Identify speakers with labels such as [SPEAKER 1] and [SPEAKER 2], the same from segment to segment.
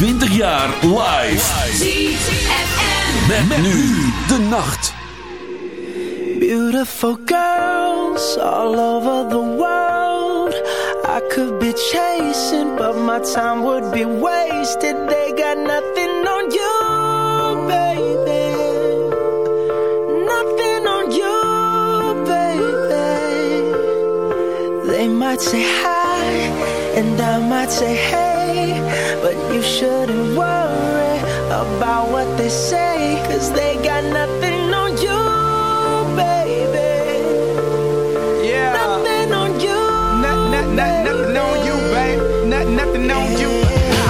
[SPEAKER 1] 20 jaar live. Met, met nu de nacht.
[SPEAKER 2] Beautiful girls all over the world. I could be chasing, but my time would be wasted. They got nothing on you, baby. Nothing on you, baby. They might say hi, and I might say hey. you shouldn't worry about what they say, cause they got nothing on you, baby.
[SPEAKER 3] Yeah.
[SPEAKER 2] Nothing on you.
[SPEAKER 3] Not, not, nothing on you, baby. Not, nothing on you.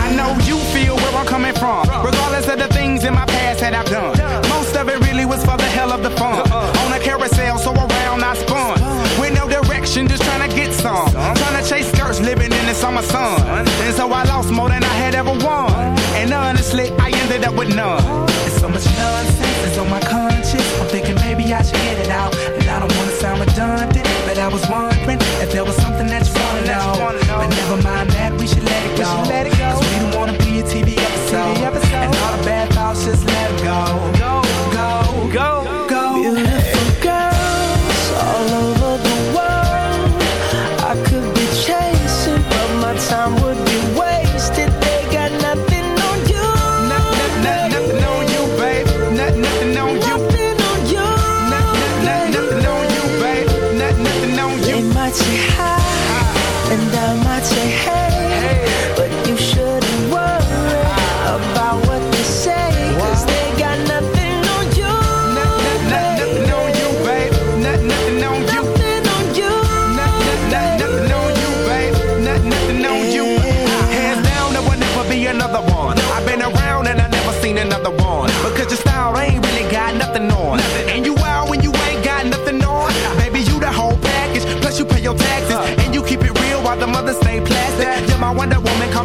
[SPEAKER 3] I know you feel where I'm coming from, regardless of the things in my past that I've done. Most of it really was for the hell of the fun. Uh-uh. On a carousel, so around I spun. With no direction, just trying to get some. Trying to chase skirts, living in the summer sun. And so I lost more than I never won. And honestly, I ended up with none.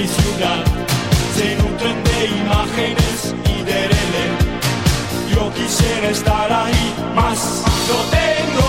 [SPEAKER 4] mi ciudad se nutren de imágenes y de relé. Yo quisiera estar ahí, más no tengo.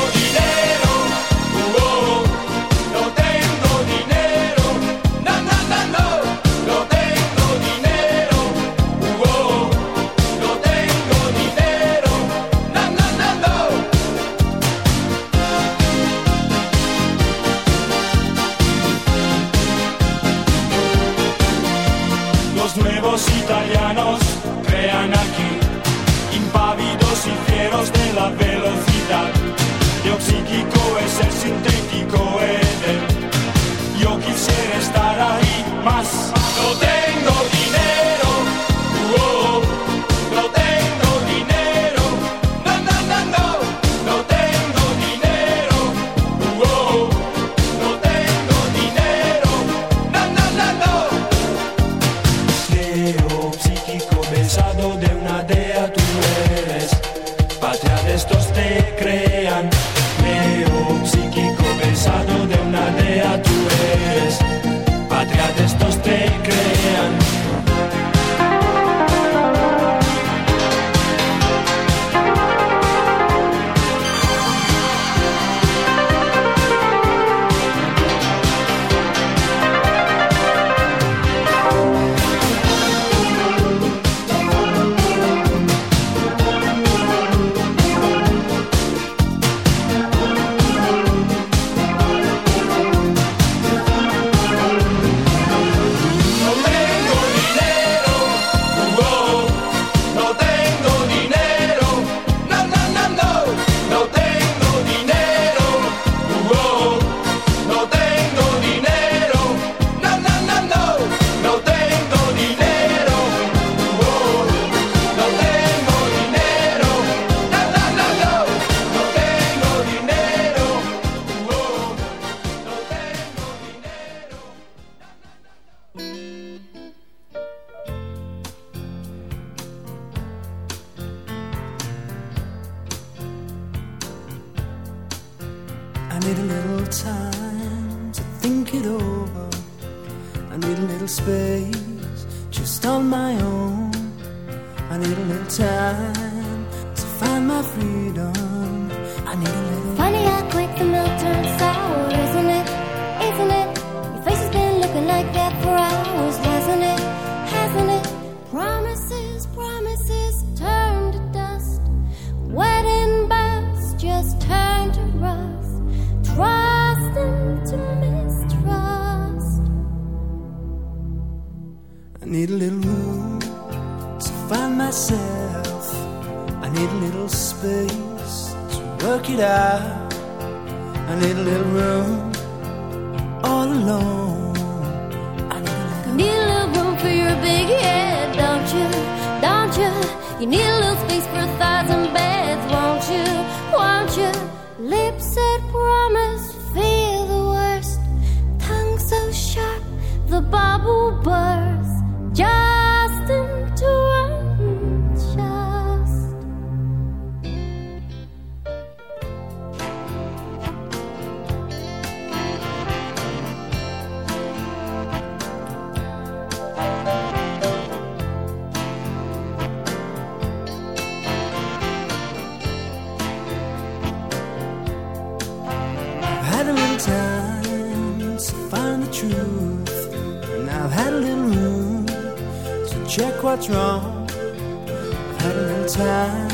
[SPEAKER 5] what's wrong. I've had a little time.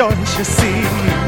[SPEAKER 5] don't you
[SPEAKER 6] see?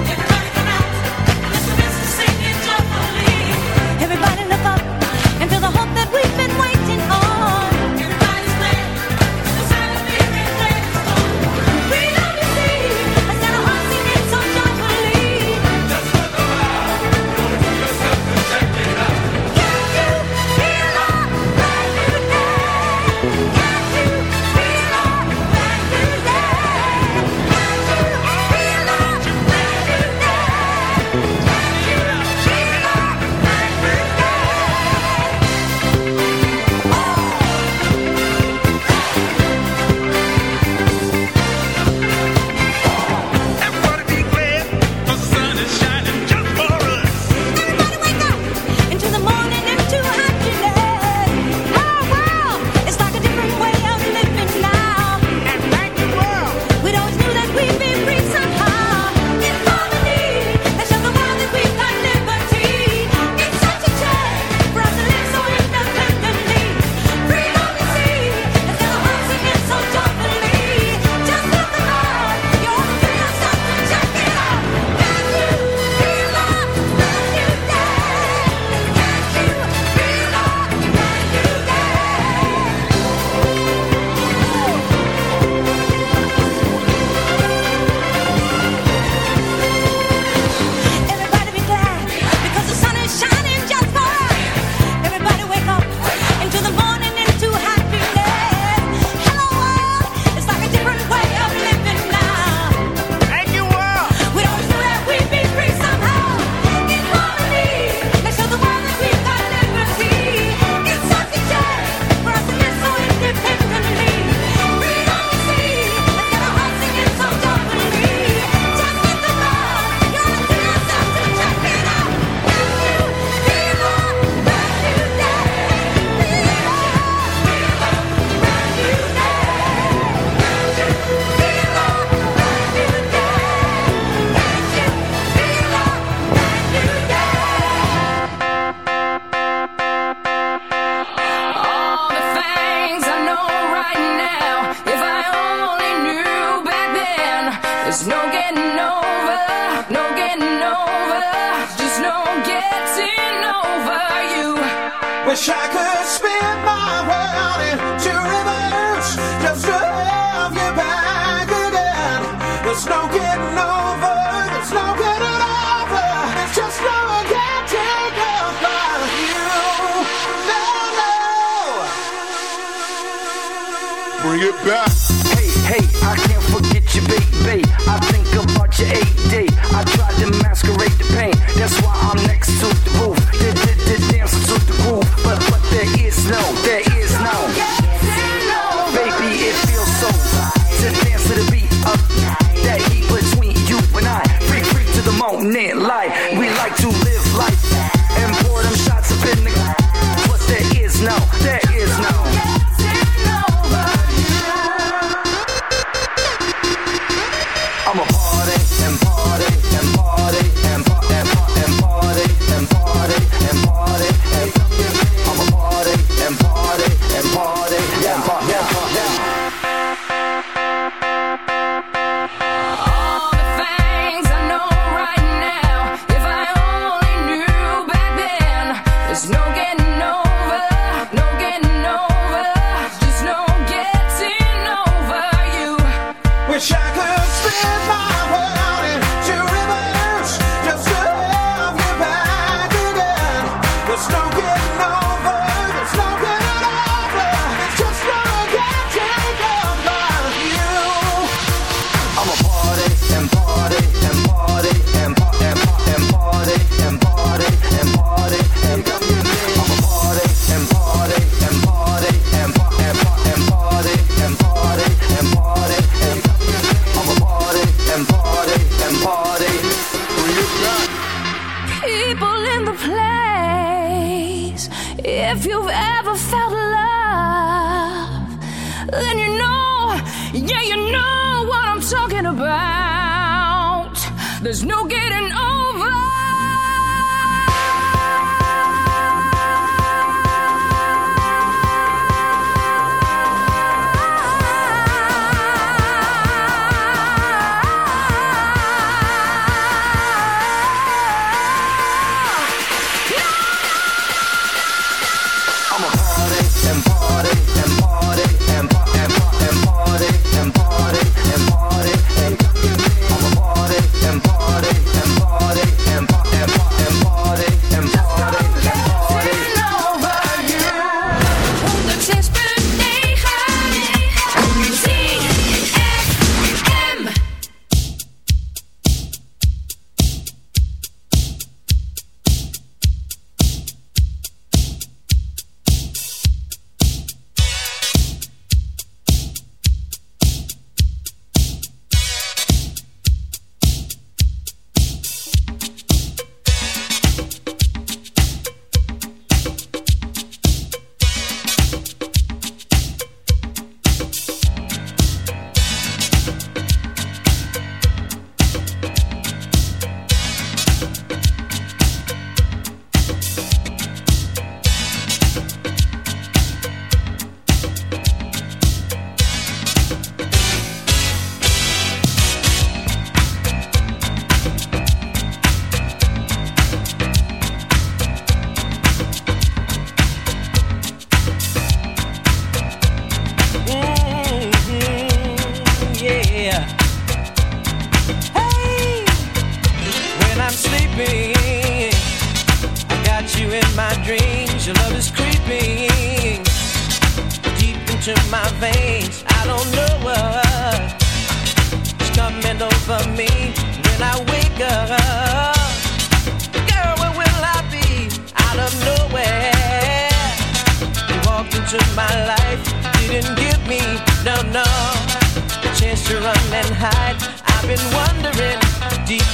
[SPEAKER 4] To
[SPEAKER 7] run and hide. I've been wondering deep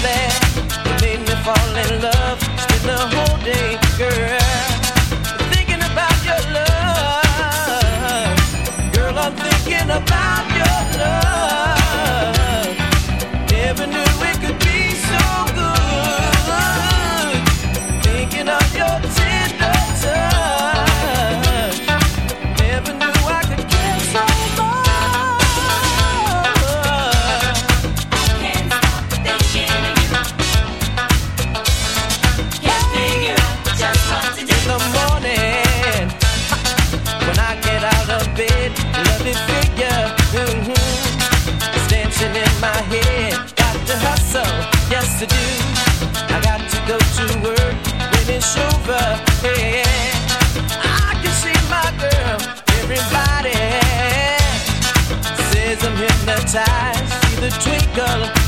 [SPEAKER 7] girl.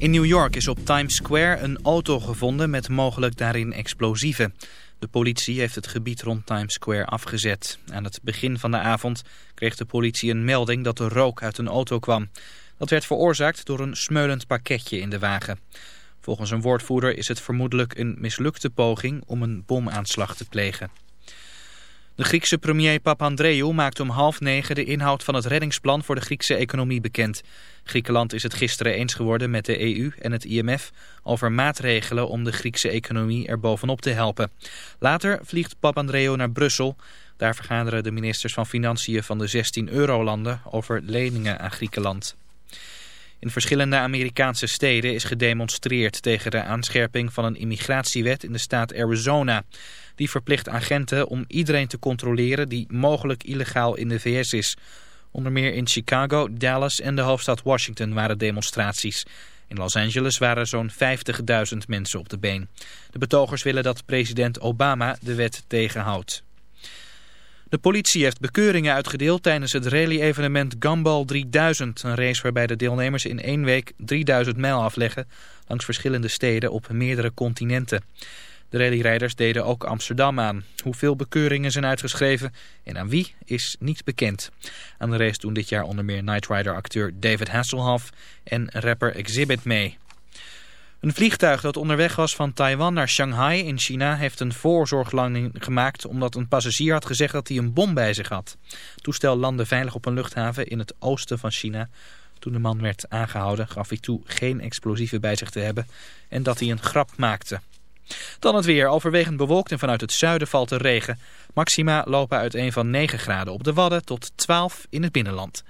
[SPEAKER 8] In New York is op Times Square een auto gevonden met mogelijk daarin explosieven. De politie heeft het gebied rond Times Square afgezet. Aan het begin van de avond kreeg de politie een melding dat er rook uit een auto kwam. Dat werd veroorzaakt door een smeulend pakketje in de wagen. Volgens een woordvoerder is het vermoedelijk een mislukte poging om een bomaanslag te plegen. De Griekse premier Papandreou maakt om half negen de inhoud van het reddingsplan voor de Griekse economie bekend. Griekenland is het gisteren eens geworden met de EU en het IMF over maatregelen om de Griekse economie er bovenop te helpen. Later vliegt Papandreou naar Brussel. Daar vergaderen de ministers van Financiën van de 16 eurolanden over leningen aan Griekenland. In verschillende Amerikaanse steden is gedemonstreerd tegen de aanscherping van een immigratiewet in de staat Arizona. Die verplicht agenten om iedereen te controleren die mogelijk illegaal in de VS is. Onder meer in Chicago, Dallas en de hoofdstad Washington waren demonstraties. In Los Angeles waren zo'n 50.000 mensen op de been. De betogers willen dat president Obama de wet tegenhoudt. De politie heeft bekeuringen uitgedeeld tijdens het rally-evenement Gumball 3000. Een race waarbij de deelnemers in één week 3000 mijl afleggen langs verschillende steden op meerdere continenten. De rallyrijders deden ook Amsterdam aan. Hoeveel bekeuringen zijn uitgeschreven en aan wie is niet bekend. Aan de race doen dit jaar onder meer Knight Rider-acteur David Hasselhoff en rapper Exhibit mee. Een vliegtuig dat onderweg was van Taiwan naar Shanghai in China heeft een voorzorglanding gemaakt omdat een passagier had gezegd dat hij een bom bij zich had. Het toestel landde veilig op een luchthaven in het oosten van China. Toen de man werd aangehouden gaf hij toe geen explosieven bij zich te hebben en dat hij een grap maakte. Dan het weer, overwegend bewolkt en vanuit het zuiden valt er regen. Maxima lopen uit een van 9 graden op de Wadden tot 12 in het binnenland.